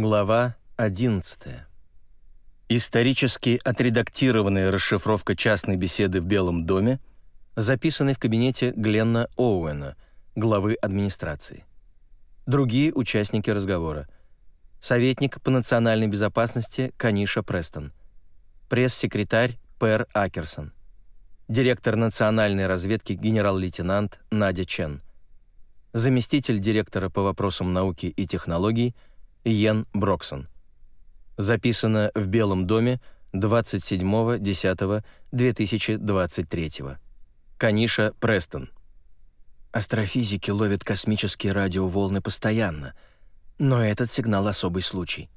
Глава 11. Исторически отредактированная расшифровка частной беседы в Белом доме, записанной в кабинете Гленна Оуэна, главы администрации. Другие участники разговора. Советник по национальной безопасности Каниша Престон. Пресс-секретарь Пэр Акерсон. Директор национальной разведки генерал-лейтенант Надя Чен. Заместитель директора по вопросам науки и технологий Йен Броксон. Записано в Белом доме 27.10.2023. Каниша Престон. Астрофизики ловят космические радиоволны постоянно, но этот сигнал особый случай.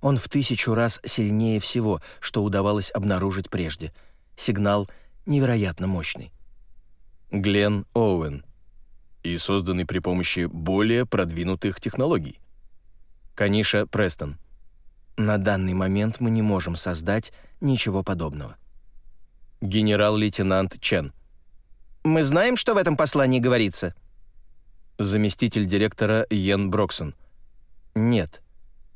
Он в тысячу раз сильнее всего, что удавалось обнаружить прежде. Сигнал невероятно мощный. Глен Оуэн. И созданный при помощи более продвинутых технологий. Каниша Престон. На данный момент мы не можем создать ничего подобного. Генерал-лейтенант Чен. Мы знаем, что в этом послании говорится. Заместитель директора Йен Броксон. Нет.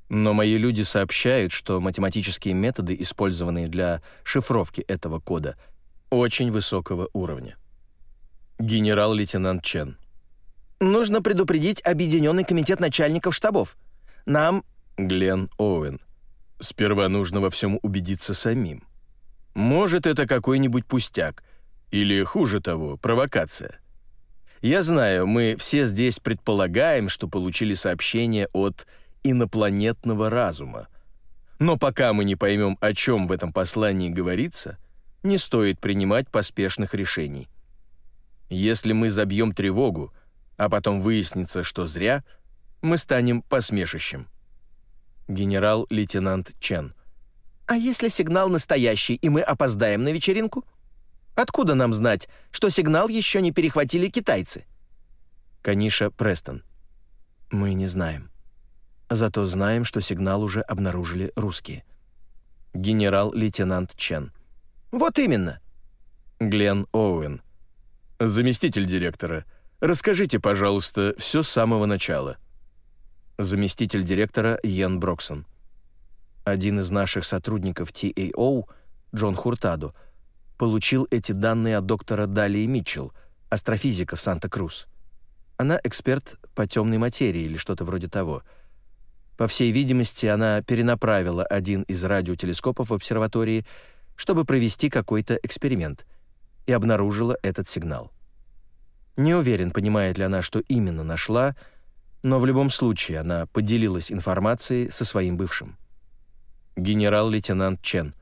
Но мои люди сообщают, что математические методы, использованные для шифровки этого кода, очень высокого уровня. Генерал-лейтенант Чен. Нужно предупредить Объединенный комитет начальников штабов. Нам...» Глен Оуэн. «Сперва нужно во всем убедиться самим. Может, это какой-нибудь пустяк, или, хуже того, провокация. Я знаю, мы все здесь предполагаем, что получили сообщение от инопланетного разума. Но пока мы не поймем, о чем в этом послании говорится, не стоит принимать поспешных решений. Если мы забьем тревогу, а потом выяснится, что зря — мы станем посмешищем. Генерал-лейтенант Чен. А если сигнал настоящий, и мы опоздаем на вечеринку? Откуда нам знать, что сигнал еще не перехватили китайцы? Каниша Престон. Мы не знаем. Зато знаем, что сигнал уже обнаружили русские. Генерал-лейтенант Чен. Вот именно. Глен Оуэн. Заместитель директора, расскажите, пожалуйста, все с самого начала заместитель директора Йен Броксон. Один из наших сотрудников TAO, Джон Хуртадо, получил эти данные от доктора Далии Митчелл, астрофизика в Санта-Крус. Она эксперт по темной материи или что-то вроде того. По всей видимости, она перенаправила один из радиотелескопов в обсерватории, чтобы провести какой-то эксперимент, и обнаружила этот сигнал. Не уверен, понимает ли она, что именно нашла — но в любом случае она поделилась информацией со своим бывшим. Генерал-лейтенант Чен.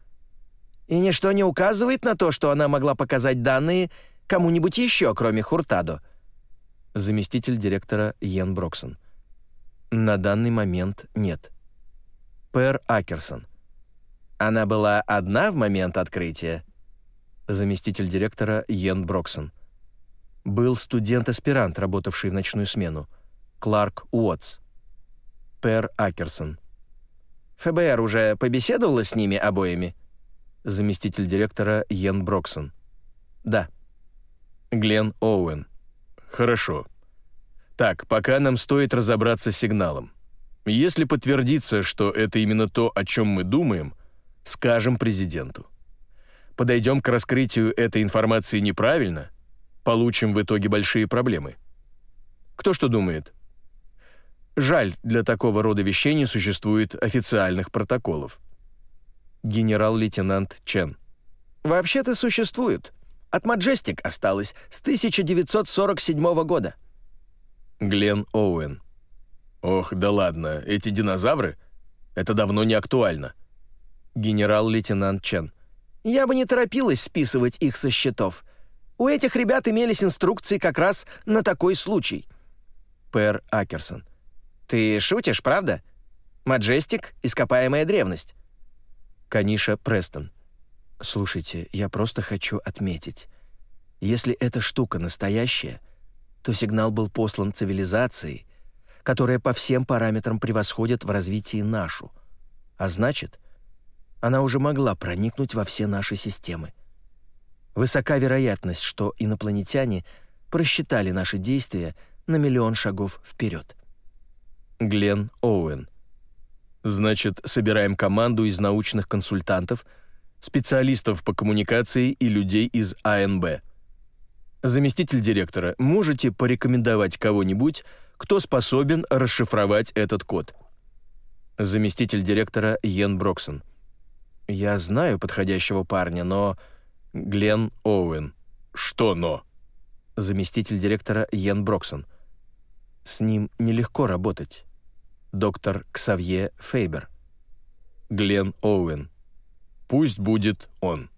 И ничто не указывает на то, что она могла показать данные кому-нибудь еще, кроме Хуртадо. Заместитель директора Йен Броксон. На данный момент нет. Пэр Акерсон. Она была одна в момент открытия. Заместитель директора Йен Броксон. Был студент-аспирант, работавший в ночную смену. Кларк Уотс. Пэр Акерсон. ФБР уже побеседовала с ними обоими? Заместитель директора Йен Броксон. Да. Глен Оуэн. Хорошо. Так, пока нам стоит разобраться с сигналом. Если подтвердится, что это именно то, о чем мы думаем, скажем президенту. Подойдем к раскрытию этой информации неправильно, получим в итоге большие проблемы. Кто что думает? Жаль, для такого рода вещей не существует официальных протоколов. Генерал-лейтенант Чен. Вообще-то существует. От Маджестик осталось с 1947 года. Глен Оуэн. Ох, да ладно, эти динозавры? Это давно не актуально. Генерал-лейтенант Чен. Я бы не торопилась списывать их со счетов. У этих ребят имелись инструкции как раз на такой случай. Пэр Акерсон. Ты шутишь, правда? Маджестик — ископаемая древность. Каниша Престон. Слушайте, я просто хочу отметить. Если эта штука настоящая, то сигнал был послан цивилизацией, которая по всем параметрам превосходит в развитии нашу. А значит, она уже могла проникнуть во все наши системы. Высока вероятность, что инопланетяне просчитали наши действия на миллион шагов вперед. Глен Оуэн. Значит, собираем команду из научных консультантов, специалистов по коммуникации и людей из АНБ. Заместитель директора, можете порекомендовать кого-нибудь, кто способен расшифровать этот код? Заместитель директора Йен Броксон. Я знаю подходящего парня, но Глен Оуэн. Что но? Заместитель директора Йен Броксон. С ним нелегко работать доктор Ксавье Фейбер. Глен Оуэн. Пусть будет он.